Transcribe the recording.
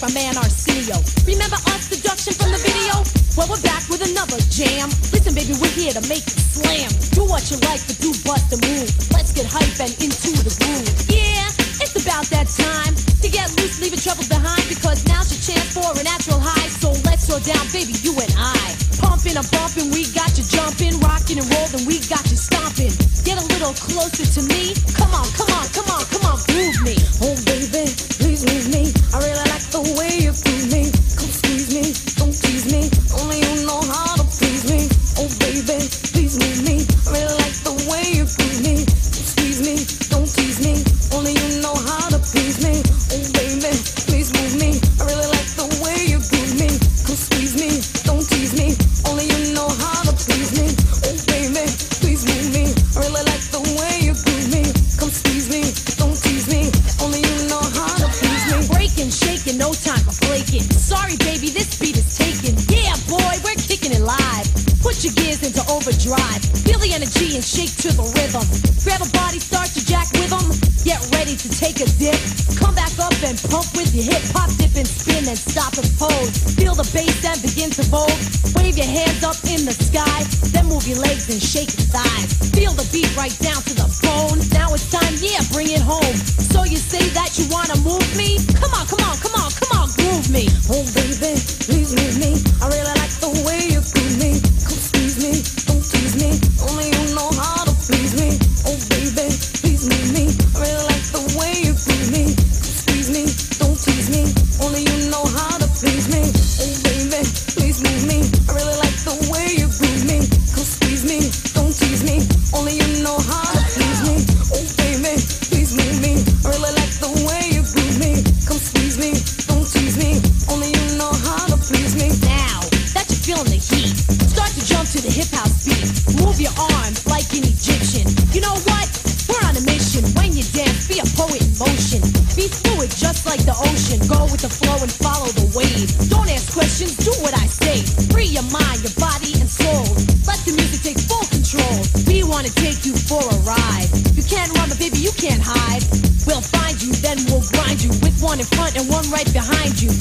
like my man Arsenio. Remember us, seduction from the video? Well, we're back with another jam. Listen, baby, we're here to make it slam. Do what you like, but do bust the move. Let's get hype and into the groove. Yeah, it's about that time to get loose, leaving trouble behind. Because now's your chance for a natural high. So let's throw down, baby, you and I. Pumping and bumping, we got you jumping, rocking and rolling, we got you stomping. Get a little closer to me. Come on, come on, come on, come on, groove me. To the rhythm. Grab a body, start to jack with 'em. Get ready to take a dip. Come back up and pump with your hip hop, dip and spin and stop and pose. Feel the bass and begin to vogue. Wave your hands up in the sky. Then move your legs and shake your thighs. Feel the beat right down to the bone. Now it's time, yeah, bring it home. So you say that you wanna move me? Come on, come on, Fluid just like the ocean. Go with the flow and follow the wave. Don't ask questions, do what I say. Free your mind, your body, and soul. Let the music take full control. We wanna take you for a ride. You can't run, but baby, you can't hide. We'll find you, then we'll grind you with one in front and one right behind you.